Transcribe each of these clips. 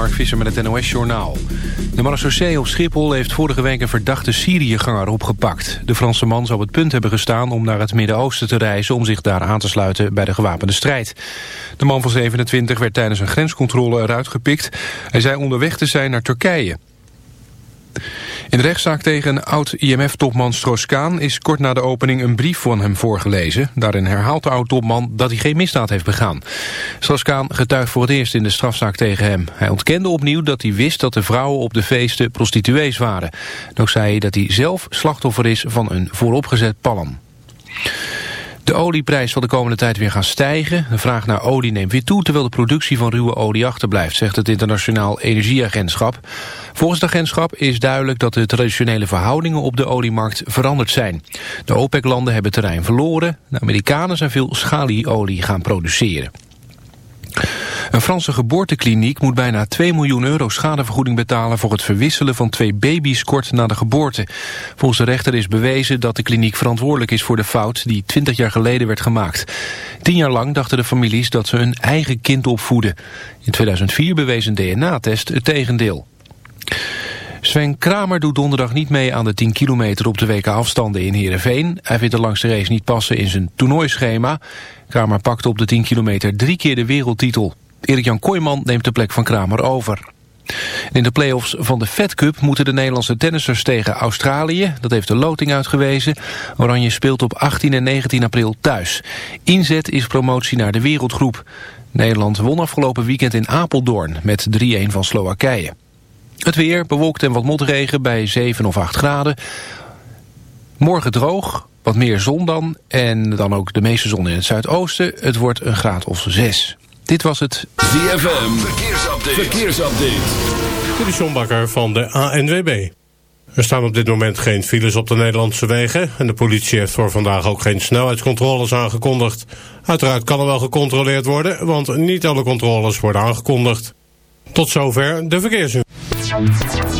Mark Visser met het NOS-journaal. De marechaussee op Schiphol heeft vorige week een verdachte Syriëganger opgepakt. De Franse man zou het punt hebben gestaan om naar het Midden-Oosten te reizen... om zich daar aan te sluiten bij de gewapende strijd. De man van 27 werd tijdens een grenscontrole eruit gepikt. Hij zei onderweg te zijn naar Turkije. In de rechtszaak tegen oud-IMF-topman Stroos-Kaan is kort na de opening een brief van hem voorgelezen. Daarin herhaalt de oud-topman dat hij geen misdaad heeft begaan. Stroos-Kaan getuigt voor het eerst in de strafzaak tegen hem. Hij ontkende opnieuw dat hij wist dat de vrouwen op de feesten prostituees waren. En zei hij dat hij zelf slachtoffer is van een vooropgezet palm. De olieprijs zal de komende tijd weer gaan stijgen. De vraag naar olie neemt weer toe terwijl de productie van ruwe olie achterblijft, zegt het Internationaal Energieagentschap. Volgens het agentschap is duidelijk dat de traditionele verhoudingen op de oliemarkt veranderd zijn. De OPEC-landen hebben terrein verloren. De Amerikanen zijn veel schalieolie gaan produceren. Een Franse geboortekliniek moet bijna 2 miljoen euro schadevergoeding betalen voor het verwisselen van twee baby's kort na de geboorte. Volgens de rechter is bewezen dat de kliniek verantwoordelijk is voor de fout die 20 jaar geleden werd gemaakt. Tien jaar lang dachten de families dat ze hun eigen kind opvoeden. In 2004 bewees een DNA-test het tegendeel. Sven Kramer doet donderdag niet mee aan de 10 kilometer op de weken afstanden in Heerenveen. Hij vindt de langste race niet passen in zijn toernooischema. Kramer pakte op de 10 kilometer drie keer de wereldtitel. Erik-Jan Kooijman neemt de plek van Kramer over. In de play-offs van de Fed Cup moeten de Nederlandse tennissers tegen Australië. Dat heeft de loting uitgewezen. Oranje speelt op 18 en 19 april thuis. Inzet is promotie naar de wereldgroep. Nederland won afgelopen weekend in Apeldoorn met 3-1 van Slowakije. Het weer bewolkt en wat motregen bij 7 of 8 graden. Morgen droog, wat meer zon dan. En dan ook de meeste zon in het zuidoosten. Het wordt een graad of 6. Dit was het ZFM Verkeersupdate. Verkeersupdate. Dit is John Bakker van de ANWB. Er staan op dit moment geen files op de Nederlandse wegen... en de politie heeft voor vandaag ook geen snelheidscontroles aangekondigd. Uiteraard kan er wel gecontroleerd worden... want niet alle controles worden aangekondigd. Tot zover de verkeersinformatie.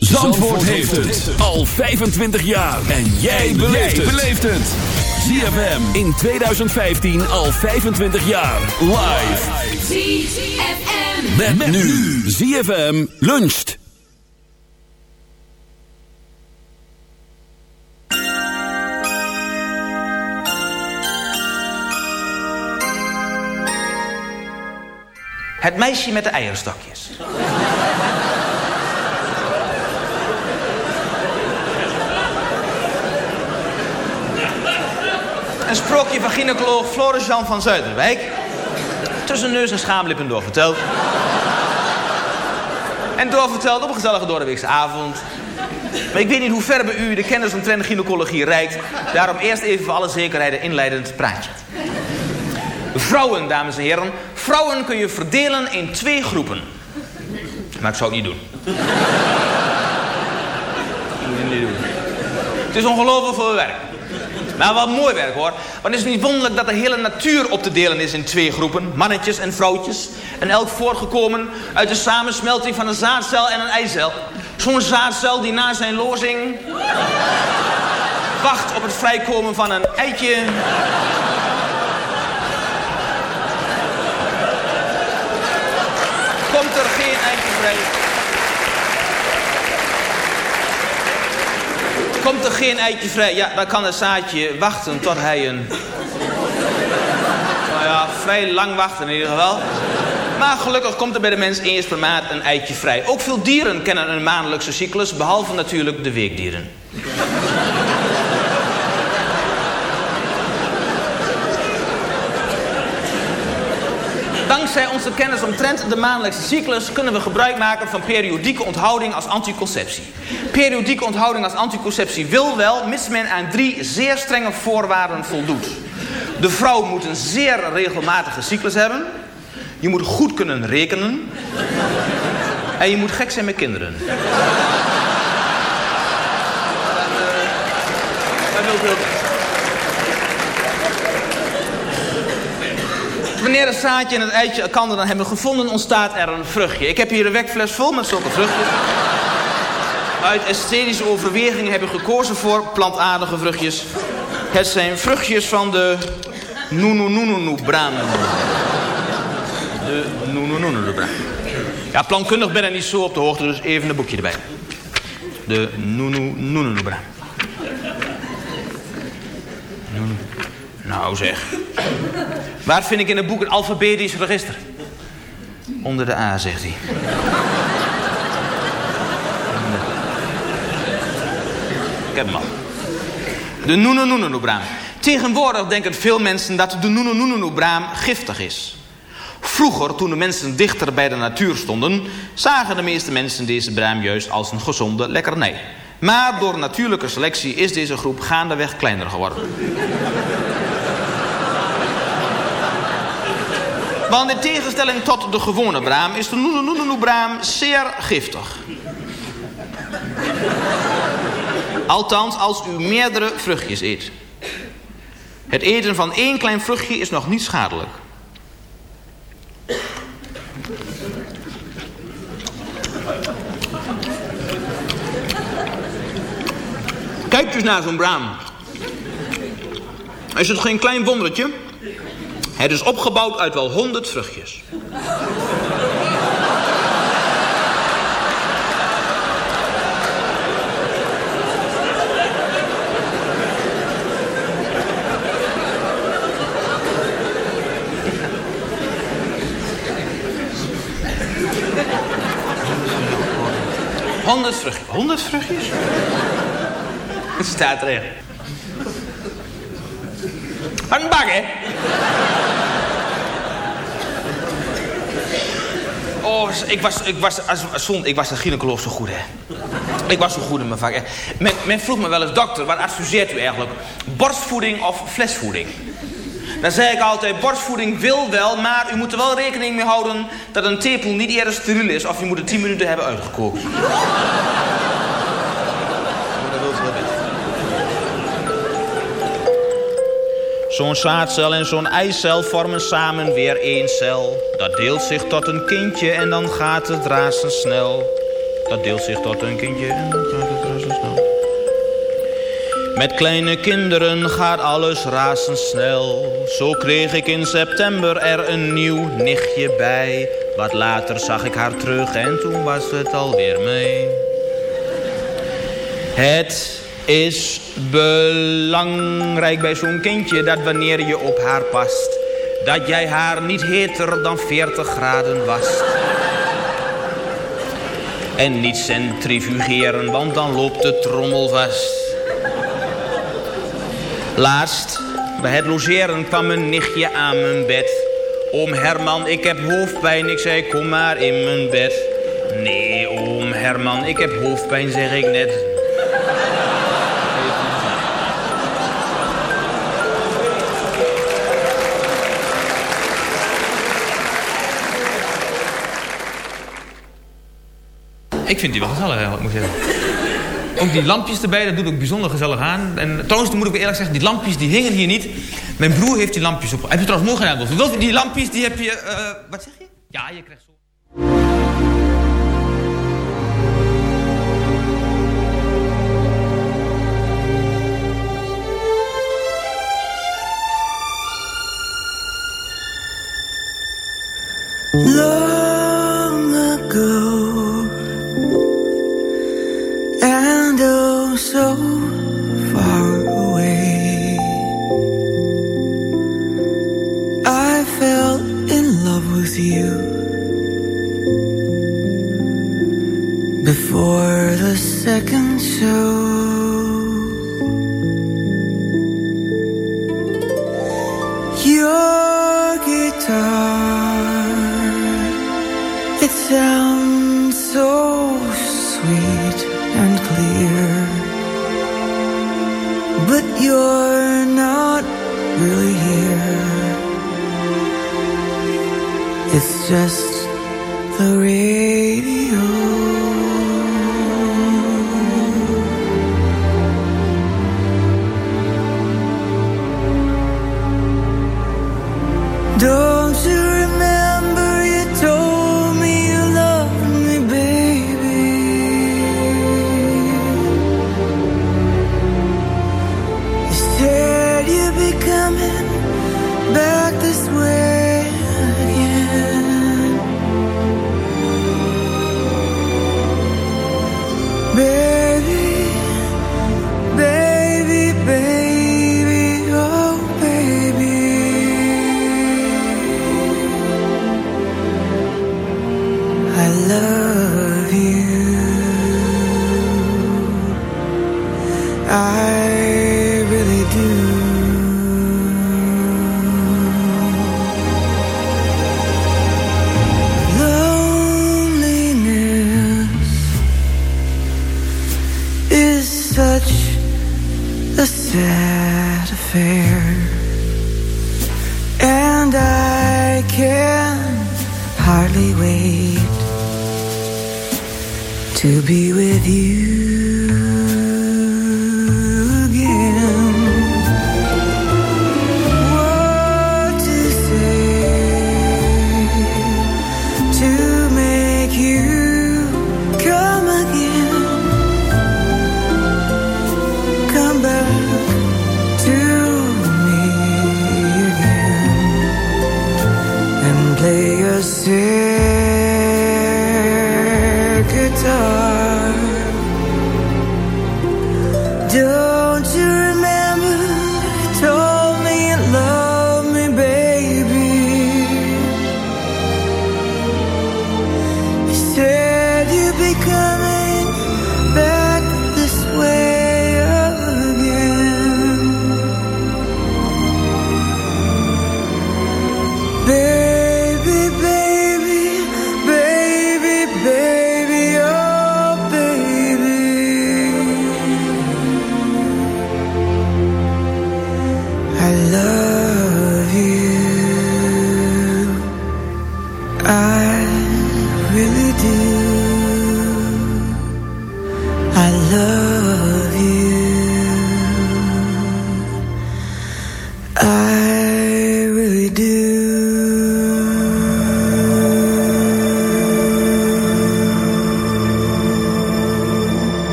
Zandvoort heeft het al 25 jaar. En jij beleeft het. ZFM in 2015 al 25 jaar. Live. ZFM. Met, met nu. ZFM luncht. Het meisje met de eierstokjes. Een sprookje van gynaecoloog Floris Jan van Zuiderwijk. Tussen neus en schaamlippen doorverteld. En doorverteld op een gezellige doordeweekse avond. Maar ik weet niet hoe ver bij u de kennis omtrent gynaecologie reikt. Daarom eerst even voor alle zekerheid een inleidend praatje. Vrouwen, dames en heren. Vrouwen kun je verdelen in twee groepen. Maar ik zou het niet doen. Moet je niet doen. Het is ongelooflijk veel werk. Nou, wat mooi werk hoor. Want is het niet wonderlijk dat de hele natuur op te delen is in twee groepen. Mannetjes en vrouwtjes. En elk voortgekomen uit de samensmelting van een zaadcel en een eicel. Zo'n zaadcel die na zijn lozing... wacht op het vrijkomen van een eitje... Komt er geen eitje vrij... Komt er geen eitje vrij, ja, dan kan het zaadje wachten tot hij een... Nou ja, vrij lang wachten in ieder geval. Maar gelukkig komt er bij de mens eens per maand een eitje vrij. Ook veel dieren kennen een maandelijkse cyclus, behalve natuurlijk de weekdieren. Dankzij onze kennis omtrent de maandelijkse cyclus kunnen we gebruik maken van periodieke onthouding als anticonceptie. Periodieke onthouding als anticonceptie wil wel, mits men aan drie zeer strenge voorwaarden voldoet. De vrouw moet een zeer regelmatige cyclus hebben. Je moet goed kunnen rekenen. En je moet gek zijn met kinderen. Dat, wil Wanneer het zaadje en het eitje elkaar dan hebben gevonden, ontstaat er een vruchtje. Ik heb hier een wekfles vol met zulke vruchtjes. Uit esthetische overwegingen heb ik gekozen voor plantaardige vruchtjes. Het zijn vruchtjes van de Nunu-Nunu-Braam. De Nunu-Nunu-Braam. Ja, plantkundig ben ik niet zo op de hoogte, dus even een boekje erbij. De Nunu-Nunu-Braam. Nou zeg. Waar vind ik in het boek een alfabetisch register? Onder de A, zegt hij. Ik heb hem al. De Noenoenoenoenobraam. Tegenwoordig denken veel mensen dat de Noenoenoenoenobraam giftig is. Vroeger, toen de mensen dichter bij de natuur stonden... zagen de meeste mensen deze braam juist als een gezonde lekkernij. Maar door natuurlijke selectie is deze groep gaandeweg kleiner geworden. Want in tegenstelling tot de gewone braam is de Noenoenoenobraam zeer giftig. Althans, als u meerdere vruchtjes eet. Het eten van één klein vruchtje is nog niet schadelijk. Kijk dus naar zo'n braam. Is het geen klein wondertje? Het is opgebouwd uit wel honderd vruchtjes. Honderd vruchtjes. Honderd vruchtjes? Het staat er echt. Een bak, hè? Oh, ik was, ik was, als, als, ik was een gynaecoloog zo goed, hè. Ik was zo goed in mijn vak. Men vroeg me wel eens, dokter, wat adviseert u eigenlijk? Borstvoeding of flesvoeding? Dan zei ik altijd, borstvoeding wil wel, maar u moet er wel rekening mee houden... dat een tepel niet eerder steriel is of je moet het 10 minuten hebben uitgekookt. Zo'n zaadcel en zo'n eicel vormen samen weer één cel. Dat deelt zich tot een kindje en dan gaat het razendsnel. Dat deelt zich tot een kindje en dan gaat het razendsnel. Met kleine kinderen gaat alles razendsnel. Zo kreeg ik in september er een nieuw nichtje bij. Wat later zag ik haar terug en toen was het alweer mee. Het is belangrijk bij zo'n kindje dat wanneer je op haar past... dat jij haar niet heter dan 40 graden wast. En niet centrifugeren, want dan loopt de trommel vast. Laatst, bij het logeren kwam een nichtje aan mijn bed. Oom Herman, ik heb hoofdpijn. Ik zei, kom maar in mijn bed. Nee, oom Herman, ik heb hoofdpijn, zeg ik net. Ik vind die wel gezellig eigenlijk, moet ik zeggen. Ook die lampjes erbij, dat doet ook bijzonder gezellig aan. En trouwens, moet ik eerlijk zeggen, die lampjes die hingen hier niet. Mijn broer heeft die lampjes op. Heb je trouwens nog gedaan, Wolf? Die lampjes, die heb je... Eh, wat zeg je? Ja, je krijgt zo... second show. Your guitar, it sounds so sweet and clear, but you're not really here. It's just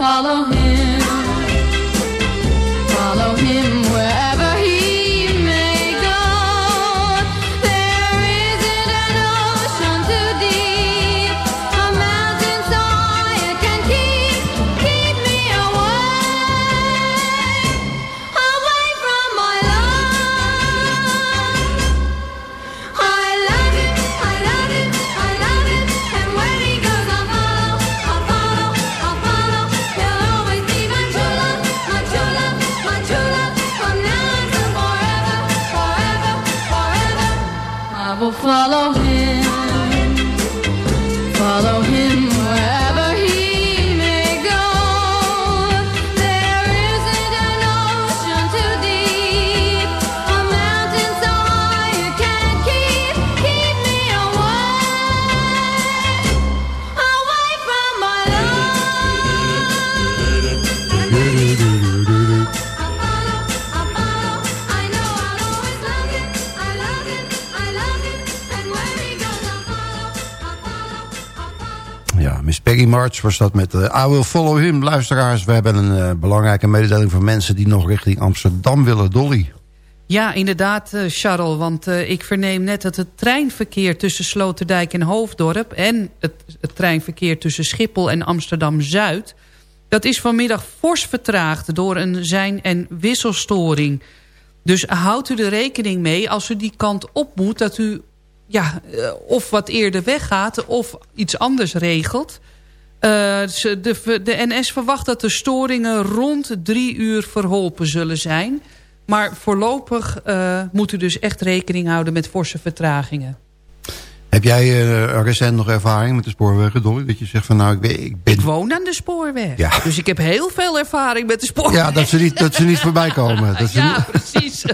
follow him. Was dat met eh, I Will Follow Him. Luisteraars, we hebben een eh, belangrijke mededeling voor mensen... die nog richting Amsterdam willen, Dolly. Ja, inderdaad, eh, Charles. Want ik verneem net dat het treinverkeer tussen Sloterdijk en Hoofddorp... en het, het treinverkeer tussen Schiphol en Amsterdam-Zuid... dat is vanmiddag fors vertraagd door een zijn- en wisselstoring. Dus houdt u er rekening mee als u die kant op moet... dat u ja, of wat eerder weggaat of iets anders regelt... Eh, de, de NS verwacht dat de storingen rond drie uur verholpen zullen zijn. Maar voorlopig eh, moet u dus echt rekening houden met forse vertragingen. Heb jij eh, recent nog ervaring met de spoorwegen, Dolly? Dat je zegt van nou, ik ben... Ik, ben... Ik woon aan de spoorweg. Ja. Dus ik heb heel veel ervaring met de spoorweg. Ja, dat ze niet, dat ze niet voorbij komen. Dat ze Ja, niet- precies.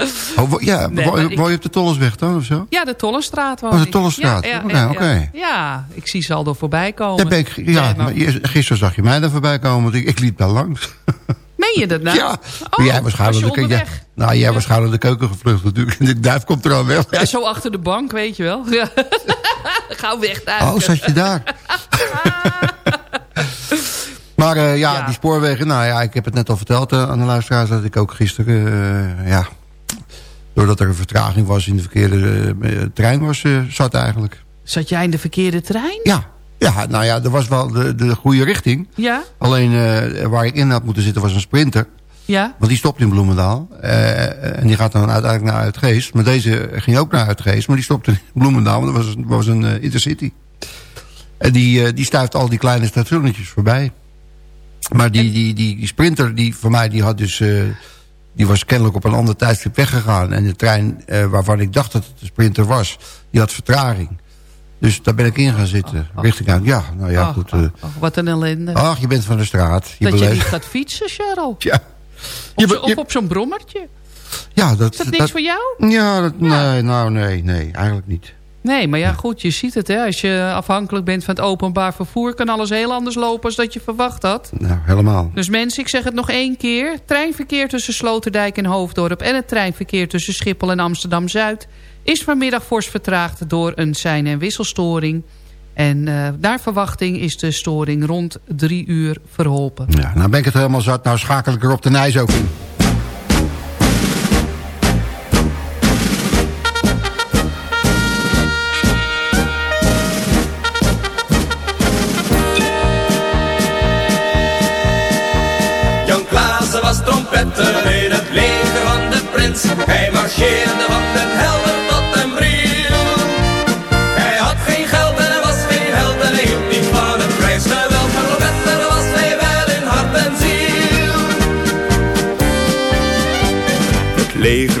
Oh, ja, Nee, woon, ik- je op de Tollersweg dan of zo? Ja, de Tollenstraat woon Oh, de. Tollenstraat. Ja, ja, Oké, ja, oké. ja. Ik zie ze al door voorbij komen. Ik, ja, Nee, maar- maar je- gisteren zag je mij daar voorbij komen, want ik, ik liep daar langs. Meen je dat nou? Ja, Oh, jij was waarschijnlijk, de, ja, nou, jij waarschijnlijk de keuken gevlucht natuurlijk. En de duif komt er al weg. Ja, zo achter de bank, weet je wel. Ja. Gauw weg daar. Oh, zat je daar? maar eh, ja, Ja. die spoorwegen, nou ja, ik heb het net al verteld eh, aan de luisteraars... dat ik ook gisteren, eh, ja, doordat er een vertraging was in de verkeerde eh, trein was, eh, zat eigenlijk. Zat jij in de verkeerde trein? Ja, ja, nou ja, er was wel de, de goede richting. Ja? Alleen eh, waar ik in had moeten zitten was een sprinter. Ja? Want die stopt in Bloemendaal. Eh, en die gaat dan uiteindelijk naar Uitgeest. Maar deze ging ook naar Uitgeest. Maar die stopte in Bloemendaal. Want dat was, een- was een eh, intercity. En die, eh, die stuift al die kleine stationnetjes voorbij. Maar die, die, die, die sprinter die voor mij die had dus... die was kennelijk op een ander tijdstip weggegaan. En de trein eh, waarvan ik dacht dat het de sprinter was... die had vertraging. Dus daar ben ik in gaan zitten. Richting uit. Ja, nou ja, Ach, goed. eh, wat een ellende. ach, je bent van de straat. Je dat je niet gaat fietsen, Cheryl. Ja. Of, zo- op zo'n brommertje. Ja, dat, Is dat niks voor jou? Ja, dat, nee, nou nee, nee, eigenlijk niet. Nee, maar ja, goed, je ziet het. Hè. Als je afhankelijk bent van het openbaar vervoer... kan alles heel anders lopen als dat je verwacht had. Nou, helemaal. Dus mensen, ik zeg het nog één keer. Treinverkeer tussen Sloterdijk en Hoofddorp... en het treinverkeer tussen Schiphol en Amsterdam-Zuid... is vanmiddag fors vertraagd door een sein- en wisselstoring. En eh, naar verwachting is de storing rond drie uur verholpen. Ja, nou ben ik het helemaal zat. Nou schakel ik er op de Nijs ook in.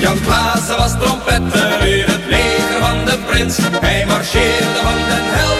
Jan Klaassen was trompetter in het leger van de prins. Hij marcheerde van den helder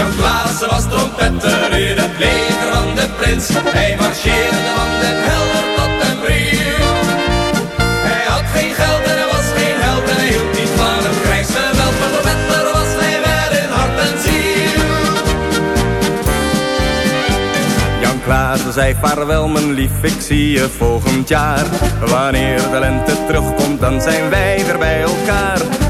Jan Klaassen was trompetter in het leger van de prins. Hij marcheerde van den helder tot den bril. Hij had geen geld en hij was geen held en hij hield niet van het krijgsgeweld. Maar trompetter was hij wel in hart en ziel. Jan Klaassen zei vaarwel mijn lief, ik zie je volgend jaar. Wanneer de lente terugkomt, dan zijn wij weer bij elkaar.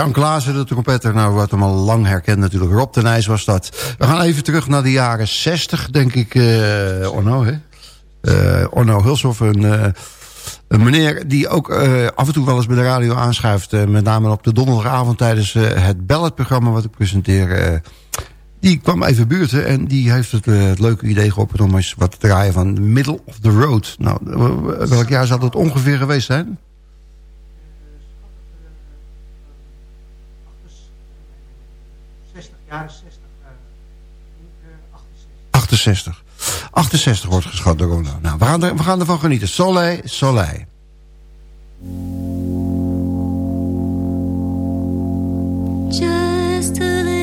Jan Klaassen, de trompetter. Nou, wat hem al lang herkend natuurlijk. Rob de Nijs was dat. We gaan even terug naar de jaren 60, denk ik. eh Orno, hè? Eh Orno Hulshoff, een, eh, een meneer die ook af en toe wel eens bij de radio aanschuift. met name op de donderdagavond tijdens het balletprogramma wat ik presenteer. die kwam even buurten en die heeft het, het leuke idee geopperd om eens wat te draaien van Middle of the Road. Nou, welk jaar zou dat ongeveer geweest zijn? 68. 68 wordt geschat door Ronda. Nou, we gaan, er, we gaan ervan genieten. Soleil, Soleil. Just a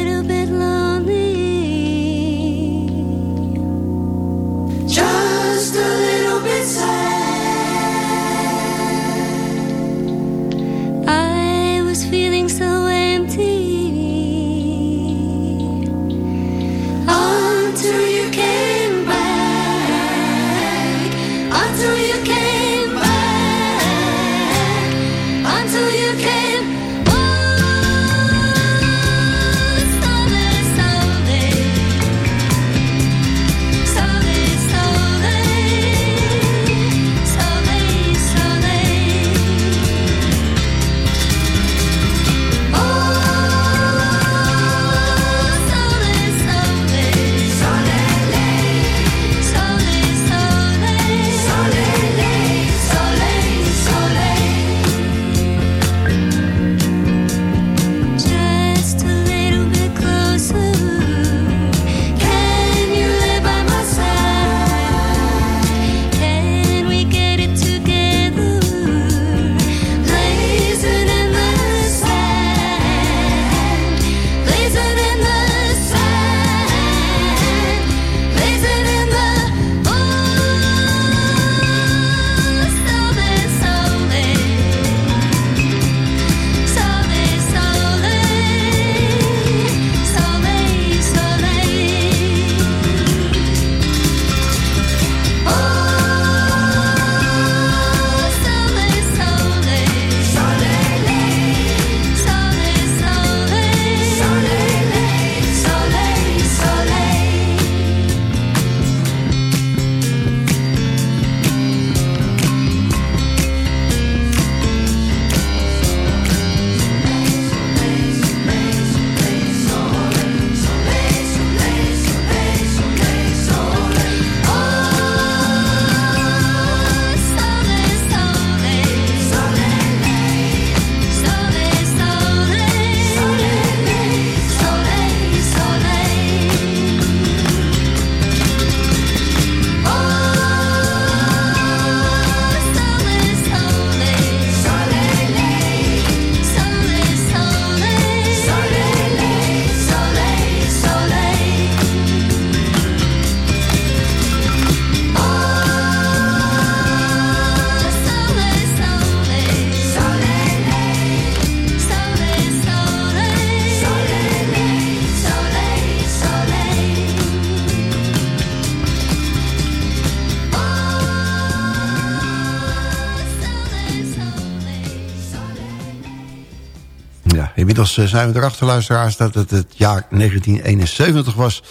zijn we erachter, luisteraars... dat het het jaar 1971 was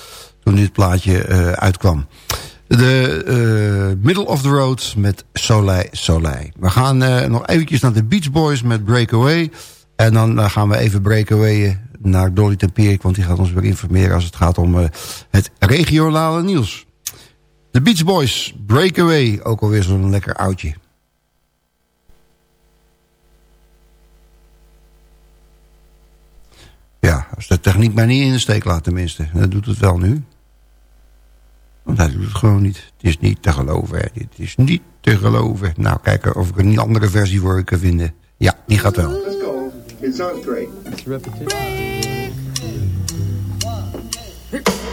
toen dit plaatje eh, uitkwam. De eh, Middle of the Road met Soleil Soleil. We gaan eh, nog eventjes naar de Beach Boys met Breakaway. En dan eh, gaan we even breakawayen naar Dolly Tempierik... want die gaat ons weer informeren als het gaat om eh, het regionale nieuws. De Beach Boys, Breakaway, ook alweer zo'n lekker oudje. Ja, als de techniek mij niet in de steek laat tenminste. Dat doet het wel nu. Want hij doet het gewoon niet. Het is niet te geloven. Hè. Het is niet te geloven. Nou, kijken of ik een andere versie voor je kan vinden. Ja, die gaat wel. Let's go. It sounds great. It's repetition. Time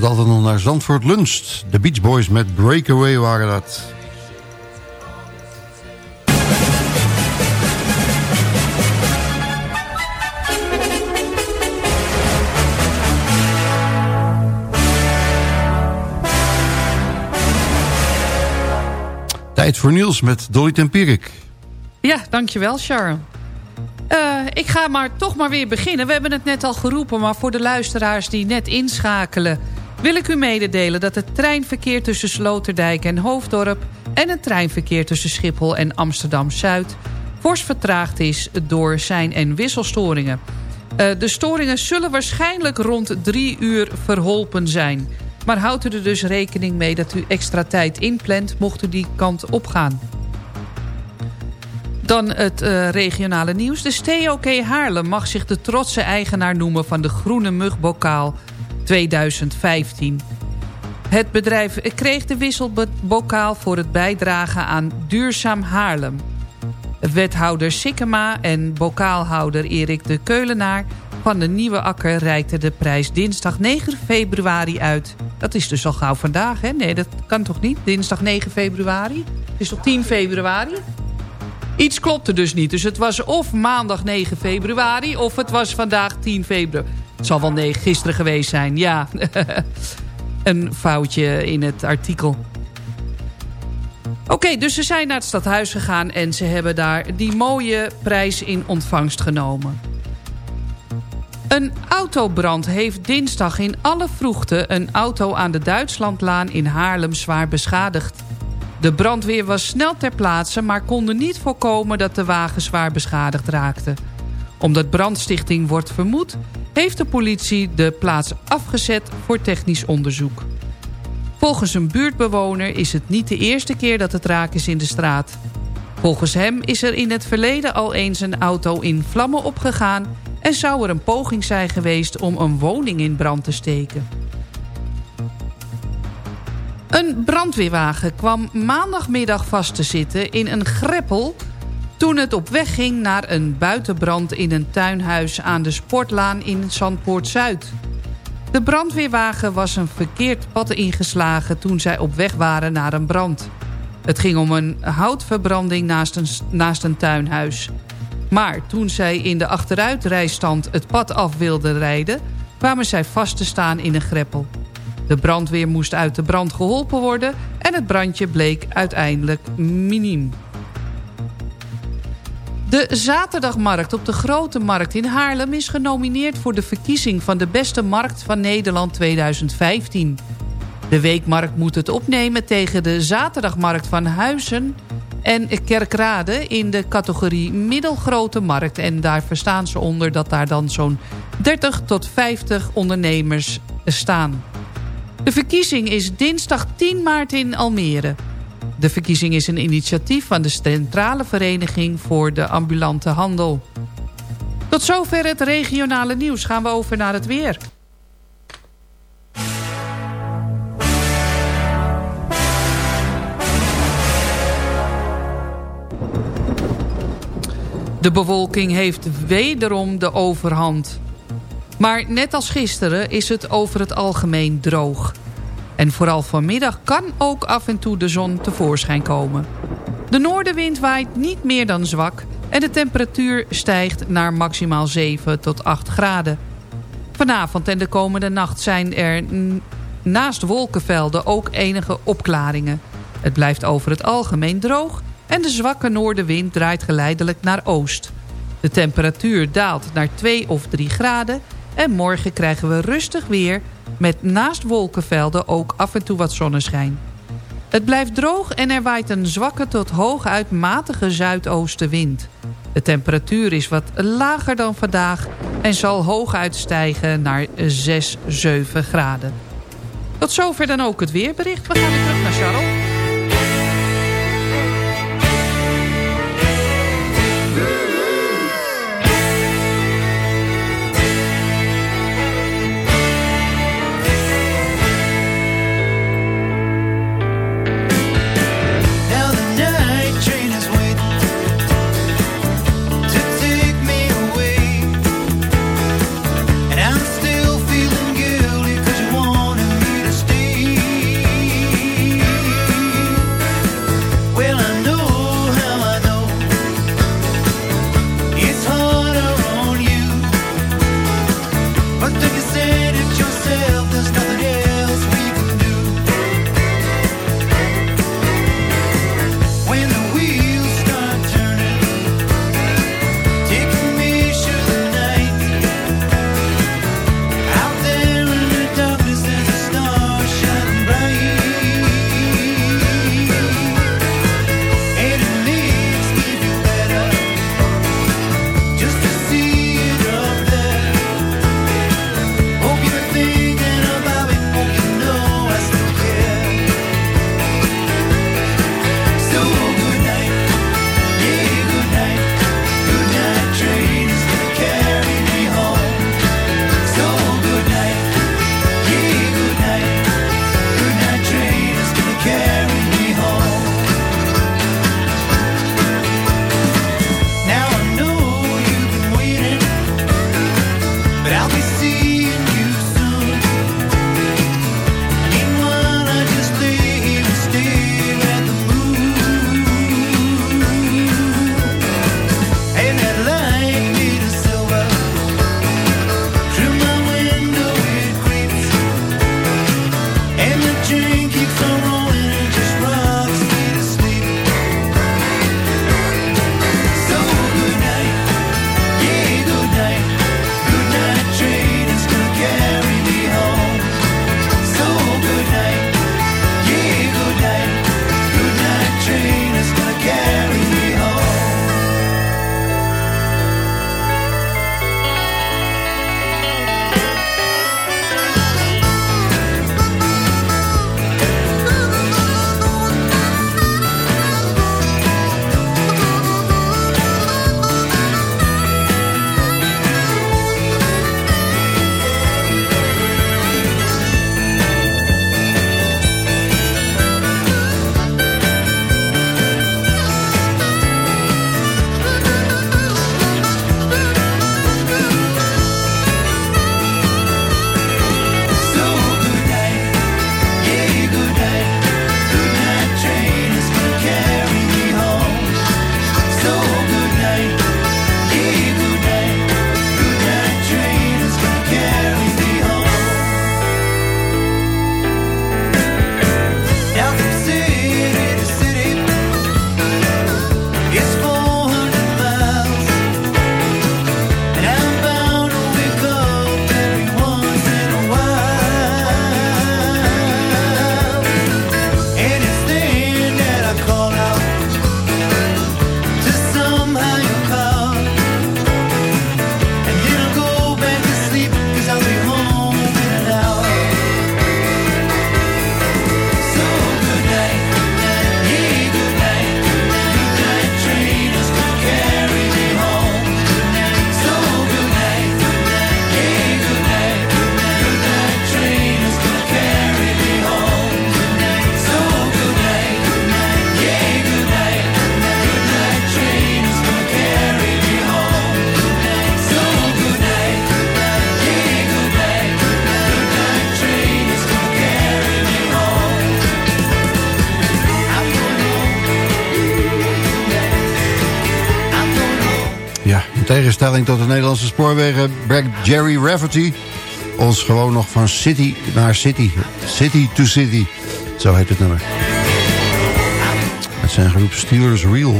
luistert altijd nog naar Zandvoort Lunst. De Beach Boys met Breakaway waren dat. Tijd voor Niels met Dolly Tempierik. Ja, dankjewel, Charles. Eh, ik ga maar toch maar weer beginnen. We hebben het net al geroepen, maar voor de luisteraars die net inschakelen... wil ik u mededelen dat het treinverkeer tussen Sloterdijk en Hoofddorp... en het treinverkeer tussen Schiphol en Amsterdam-Zuid... fors vertraagd is door zijn- en wisselstoringen. Eh, de storingen zullen waarschijnlijk rond drie uur verholpen zijn. Maar houdt u er dus rekening mee dat u extra tijd inplant... mocht u die kant opgaan. Dan het eh, regionale nieuws. De STOK Haarlem mag zich de trotse eigenaar noemen... van de Groene Mugbokaal 2015. Het bedrijf kreeg de wisselbokaal voor het bijdragen aan Duurzaam Haarlem. Wethouder Sikkema en bokaalhouder Erik de Keulenaar... van de Nieuwe Akker reikte de prijs dinsdag 9 februari uit. Dat is dus al gauw vandaag, hè? Nee, dat kan toch niet? Dinsdag 9 februari? Het is toch 10 februari? Iets klopte dus niet. Dus het was of maandag 9 februari... of het was vandaag 10 februari. Het zal wel nee, gisteren geweest zijn, ja. Een foutje in het artikel. Oké, dus ze zijn naar het stadhuis gegaan... en ze hebben daar die mooie prijs in ontvangst genomen. Een autobrand heeft dinsdag in alle vroegte... een auto aan de Duitslandlaan in Haarlem zwaar beschadigd. De brandweer was snel ter plaatse... maar konde niet voorkomen dat de wagen zwaar beschadigd raakte. Omdat brandstichting wordt vermoed... heeft de politie de plaats afgezet voor technisch onderzoek. Volgens een buurtbewoner is het niet de eerste keer dat het raak is in de straat. Volgens hem is er in het verleden al eens een auto in vlammen opgegaan... en zou er een poging zijn geweest om een woning in brand te steken. Een brandweerwagen kwam maandagmiddag vast te zitten in een greppel... toen het op weg ging naar een buitenbrand in een tuinhuis aan de Sportlaan in Zandpoort-Zuid. De brandweerwagen was een verkeerd pad ingeslagen toen zij op weg waren naar een brand. Het ging om een houtverbranding naast een, naast een tuinhuis. Maar toen zij in de achteruitrijstand het pad af wilden rijden... kwamen zij vast te staan in een greppel. De brandweer moest uit de brand geholpen worden... en het brandje bleek uiteindelijk miniem. De zaterdagmarkt op de Grote Markt in Haarlem... is genomineerd voor de verkiezing van de beste markt van Nederland 2015. De weekmarkt moet het opnemen tegen de zaterdagmarkt van Huizen en Kerkrade... in de categorie middelgrote markt. En daar verstaan ze onder dat daar dan zo'n 30 tot 50 ondernemers staan. De verkiezing is dinsdag 10 maart in Almere. De verkiezing is een initiatief van de Centrale Vereniging voor de Ambulante Handel. Tot zover het regionale nieuws. Gaan we over naar het weer. De bewolking heeft wederom de overhand. Maar net als gisteren is het over het algemeen droog. En vooral vanmiddag kan ook af en toe de zon tevoorschijn komen. De noordenwind waait niet meer dan zwak... en de temperatuur stijgt naar maximaal 7 tot 8 graden. Vanavond en de komende nacht zijn er naast wolkenvelden ook enige opklaringen. Het blijft over het algemeen droog... en de zwakke noordenwind draait geleidelijk naar oost. De temperatuur daalt naar 2 of 3 graden... en morgen krijgen we rustig weer met naast wolkenvelden ook af en toe wat zonneschijn. Het blijft droog en er waait een zwakke tot hooguit matige zuidoostenwind. De temperatuur is wat lager dan vandaag en zal hooguit stijgen naar 6, 7 graden. Tot zover dan ook het weerbericht. We gaan weer terug naar Charles. denk tot de Nederlandse spoorwegen... brengt Jerry Rafferty ons gewoon nog van city naar city. City to city, zo heet het nummer. Het zijn groep Steelers Real.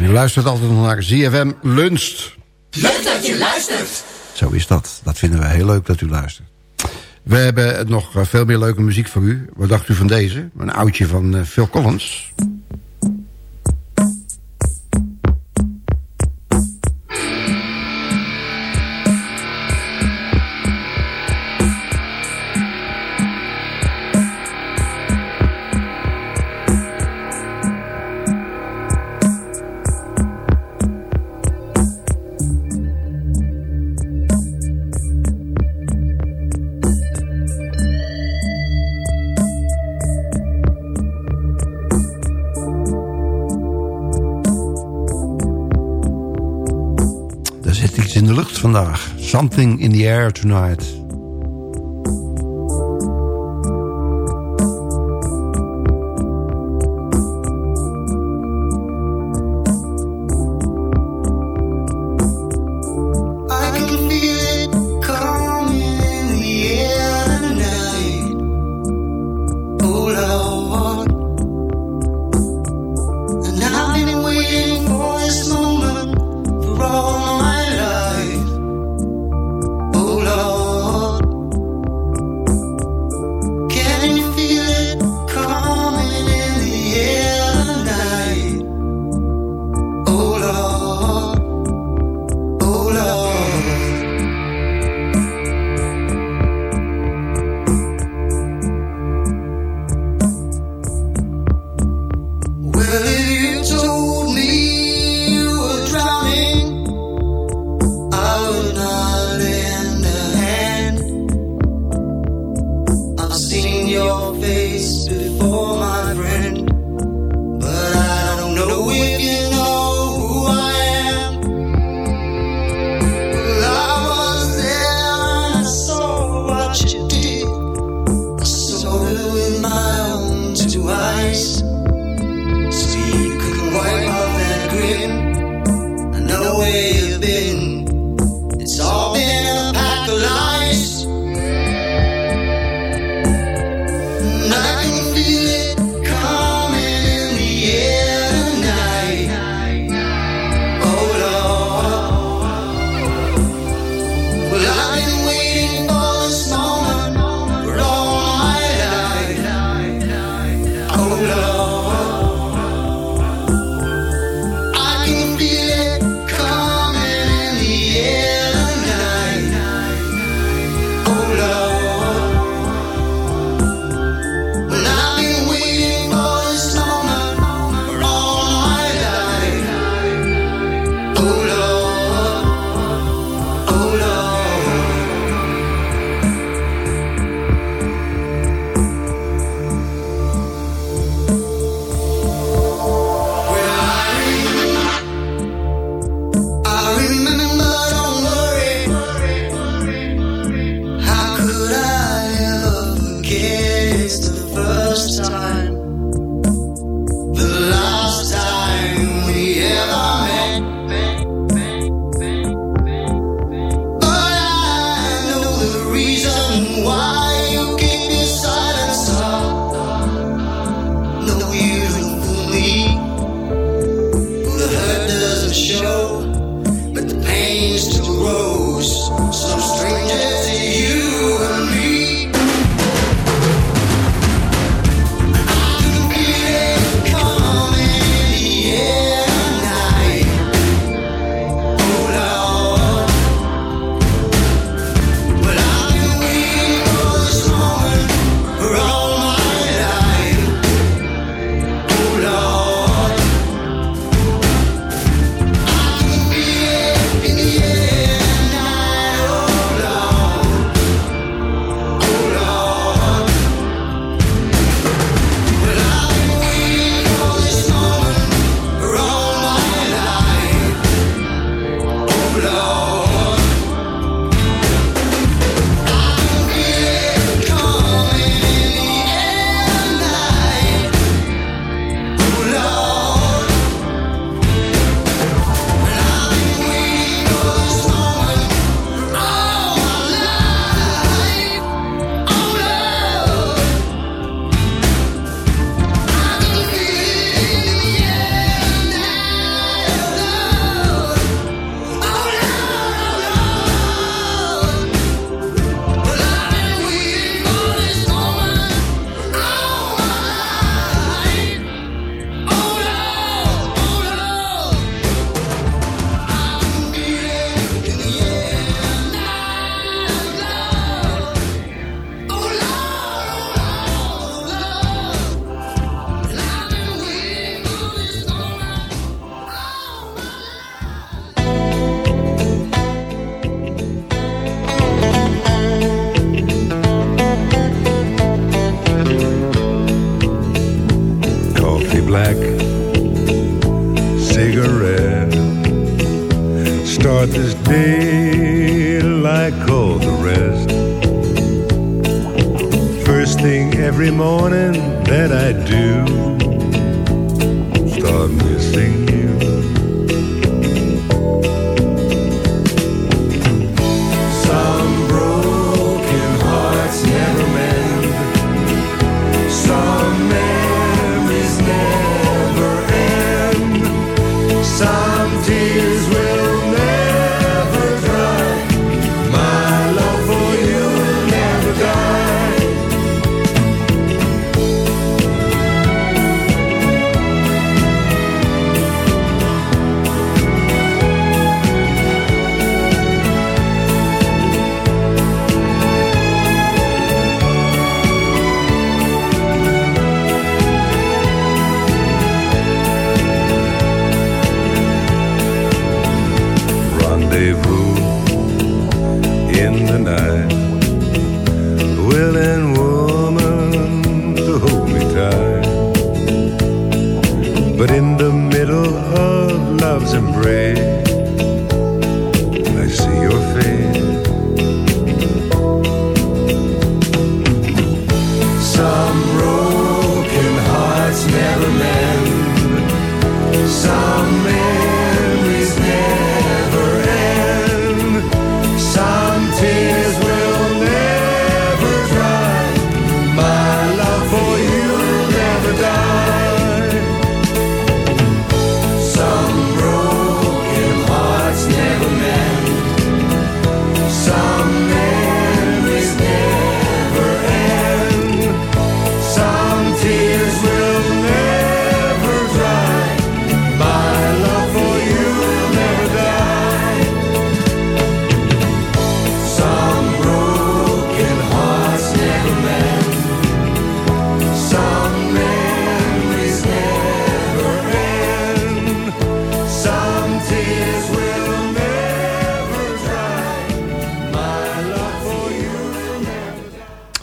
U luistert altijd naar ZFM Lunst. Is dat. Dat vinden wij heel leuk dat u luistert. We hebben nog eh, veel meer leuke muziek voor u. Wat dacht u van deze? Een oudje van eh, Phil Collins. vandaag. Something in the air tonight.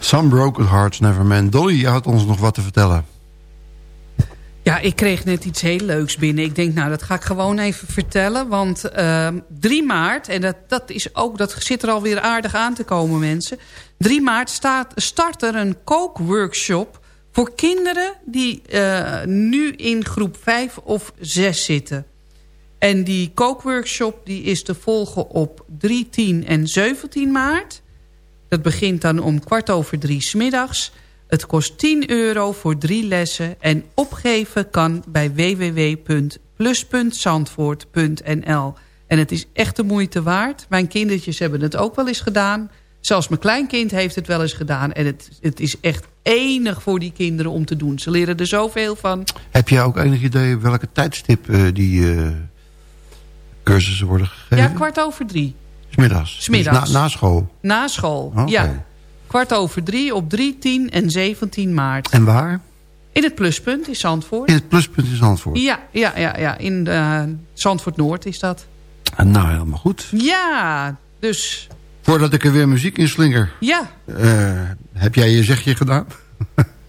Some Broken Hearts Never Mend. Dolly, je had ons nog wat te vertellen. Ja, ik kreeg net iets heel leuks binnen. Ik denk, nou, dat ga ik gewoon even vertellen. Want ehm 3 maart, en dat, dat, is ook, dat zit er alweer aardig aan te komen, mensen. 3 maart staat, start er een kookworkshop voor kinderen... die eh, nu in groep 5 of 6 zitten. En die kookworkshop die is te volgen op 3, 10 en 17 maart. Dat begint dan om kwart over drie smiddags... Het kost 10 euro voor drie lessen en opgeven kan bij www.plus.zandvoort.nl. En het is echt de moeite waard. Mijn kindertjes hebben het ook wel eens gedaan. Zelfs mijn kleinkind heeft het wel eens gedaan. En het, het is echt enig voor die kinderen om te doen. Ze leren er zoveel van. Heb jij ook enig idee welke tijdstip eh, die eh, cursussen worden gegeven? Ja, kwart over drie. Smiddags. Smiddags. Dus na, na school. Na school, Oké. ja. Kwart over drie op 3, 10 en 17 maart. En waar? In het pluspunt in Zandvoort. In het pluspunt in Zandvoort. Ja, ja, ja, ja. in eh, Zandvoort Noord is dat. En nou, helemaal goed. Ja, dus Voordat ik er weer muziek in slinger. ja, eh, heb jij je zegje gedaan?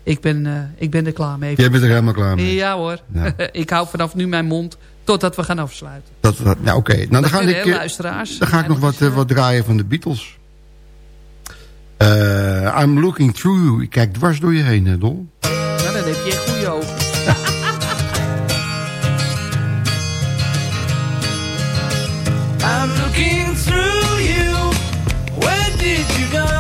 ik ben, eh, ik ben er klaar mee. Jij bent er helemaal klaar mee. Ja hoor, Ja. ik hou vanaf nu mijn mond totdat we gaan afsluiten. Dat, ja, oké. Nou, dan ik, eh, luisteraars. dan ga ik nog wat, eh, wat draaien van de Beatles. Eh, I'm looking through you. Ik kijk dwars door je heen, hè, Dol. Nou, dan heb je echt goede ogen. I'm looking through you. Where did you go?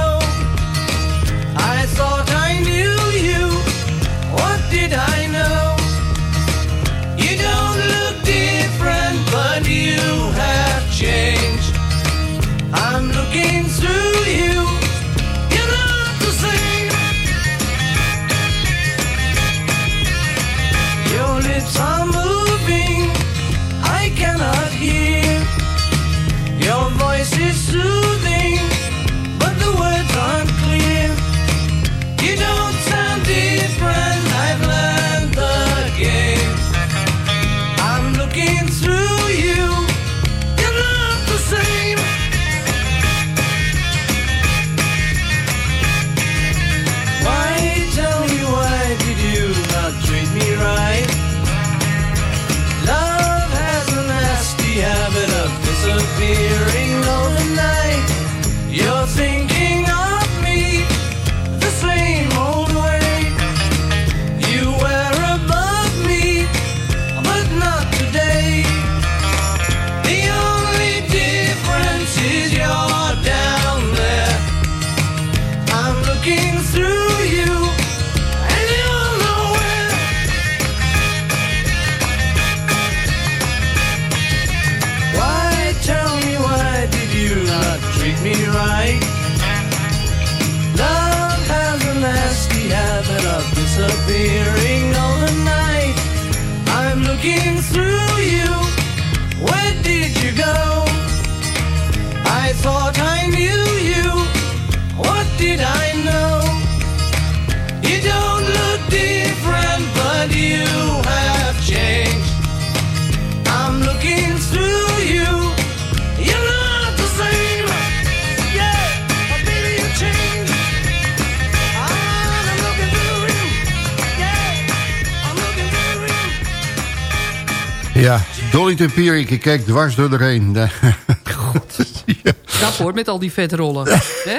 Ja, Dolly Tempierik, ik kijk dwars door doorheen. God, ja. Dat hoort met al die vetrollen. Hè?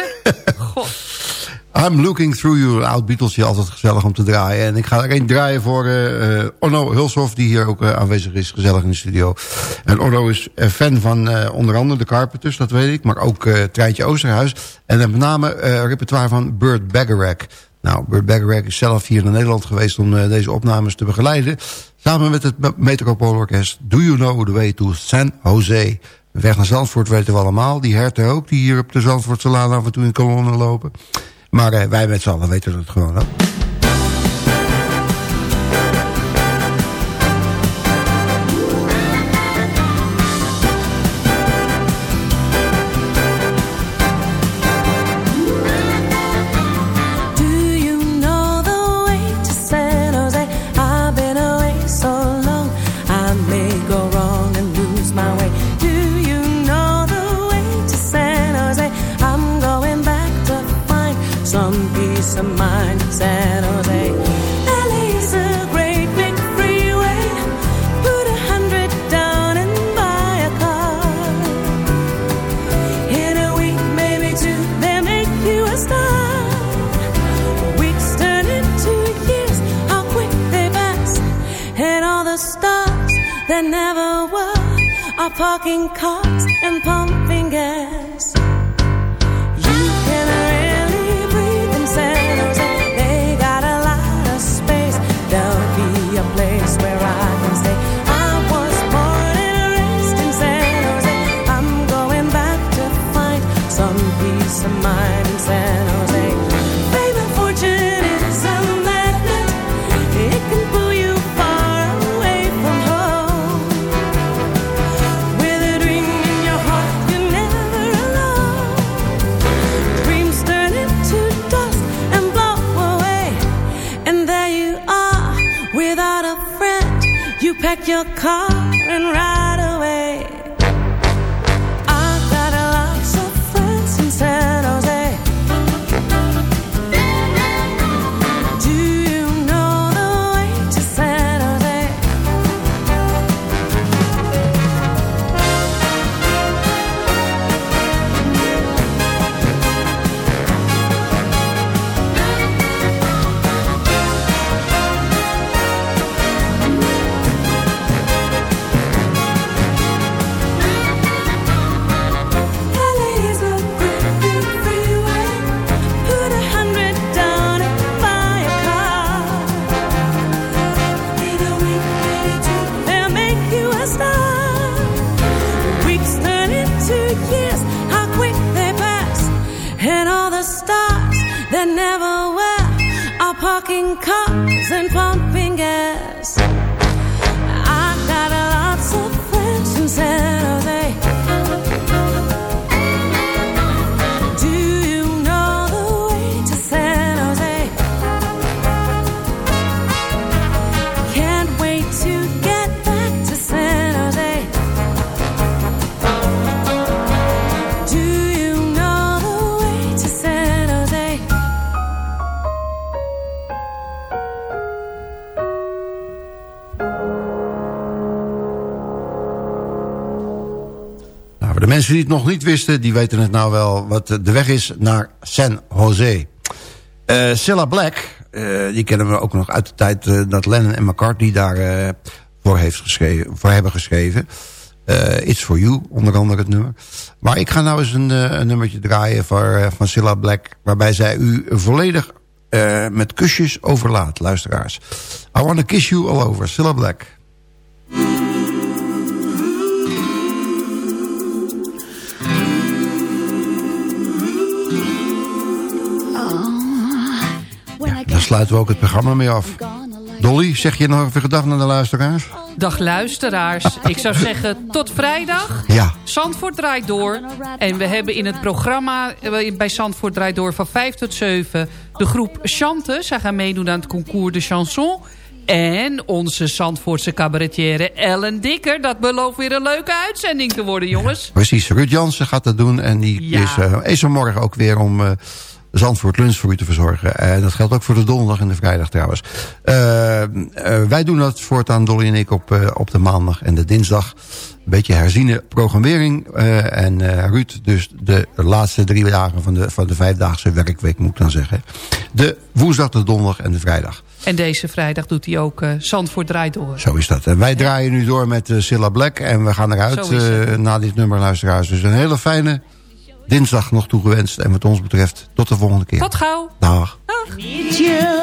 God. I'm looking through you. Oud Beatlesje, altijd gezellig om te draaien. En ik ga er één draaien voor eh, eh, Onno Hulshoff, die hier ook eh, aanwezig is, gezellig in de studio. En Onno is fan van onder andere de Carpenters, dat weet ik. Maar ook Treintje Oosterhuis. En met name repertoire van Burt Bacharach. Nou, Burt Bacharach is zelf hier naar Nederland geweest om eh, deze opnames te begeleiden. Samen met het Metropoolorkest Do You Know The Way to San Jose. De weg naar Zandvoort weten we allemaal. Die herten ook, die hier op de Zandvoortse Laan af en toe in kolonnen lopen. Maar eh, wij met z'n allen weten het gewoon ook. walking car. Mensen die het nog niet wisten, die weten het nou wel... wat de weg is naar San Jose. Eh Cilla Black, eh, die kennen we ook nog uit de tijd... eh, dat Lennon en McCartney daar voor, heeft geschreven, voor hebben geschreven. It's For You, onder andere het nummer. Maar ik ga nou eens een, een nummertje draaien van Cilla Black... waarbij zij u volledig met kusjes overlaat, luisteraars. I Wanna Kiss You All Over, Cilla Black. Sluiten we ook het programma mee af. Dolly, zeg je nog even gedag naar de luisteraars? Dag luisteraars. Ik zou zeggen tot vrijdag. Ja. Zandvoort draait door. En we hebben in het programma eh, bij Zandvoort draait door van 5 tot 7... de groep Chante. Zij gaan meedoen aan het concours de chanson. En onze Zandvoortse cabaretière Ellen Dikker. Dat belooft weer een leuke uitzending te worden, jongens. Precies, Ruud Jansen gaat dat doen. En die Ja. is, eh, is er morgen ook weer om eh, Zandvoort lunch voor u te verzorgen. En dat geldt ook voor de donderdag en de vrijdag trouwens. Eh, eh, wij doen dat voortaan, Dolly en ik, op, eh, op de maandag en de dinsdag. Een beetje herziene programmering. eh, en eh, Ruud dus de laatste drie dagen van de, van de vijfdaagse werkweek, moet ik dan zeggen. De woensdag, de donderdag en de vrijdag. En deze vrijdag doet hij ook eh Zandvoort draait door. Zo is dat. En wij draaien nu door met Cilla Black. En we gaan eruit eh, na dit nummer, luisteraars. Dus een hele fijne dinsdag nog toegewenst. En wat ons betreft, tot de volgende keer. Tot gauw. Dag. need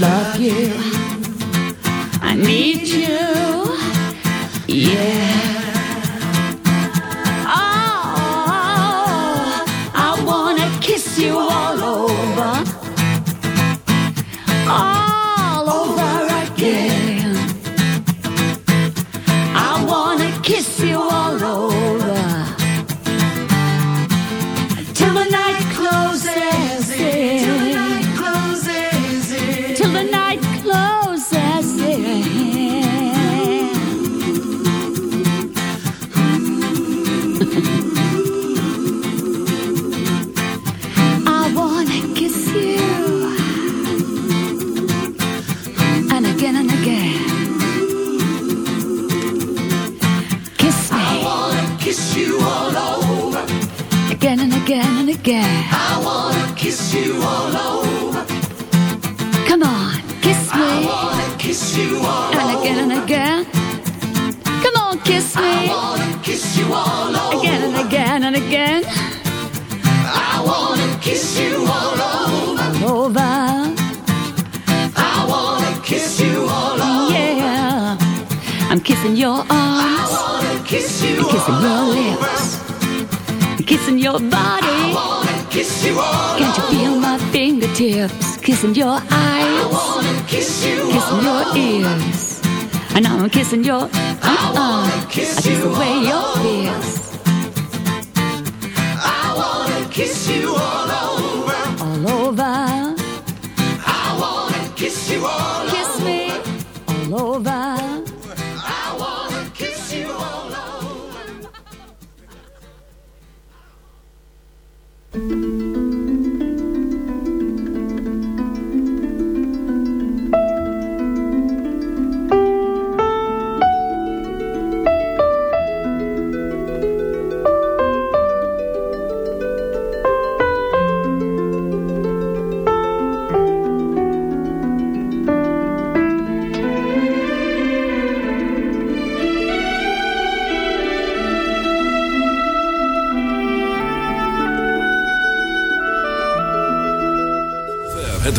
love you. I need you. Kiss you all over again and again and again. I wanna kiss you all over. Come on, kiss me. I wanna kiss you all and again and again. Come on, kiss me. I wanna kiss you all over. Again and again and again. I wanna kiss you all over. Over. I wanna kiss you all over. Yeah. I'm kissing your arms. I kiss you kissing your lips. Kissing your body. I kiss you all Can't you feel my fingertips? Kissing your eyes. I wanna kiss you Kissing your ears. And now I'm kissing your uh-uh. I kiss away your fears. I wanna kiss you all over. All over. I wanna kiss you all Kiss me all over. Het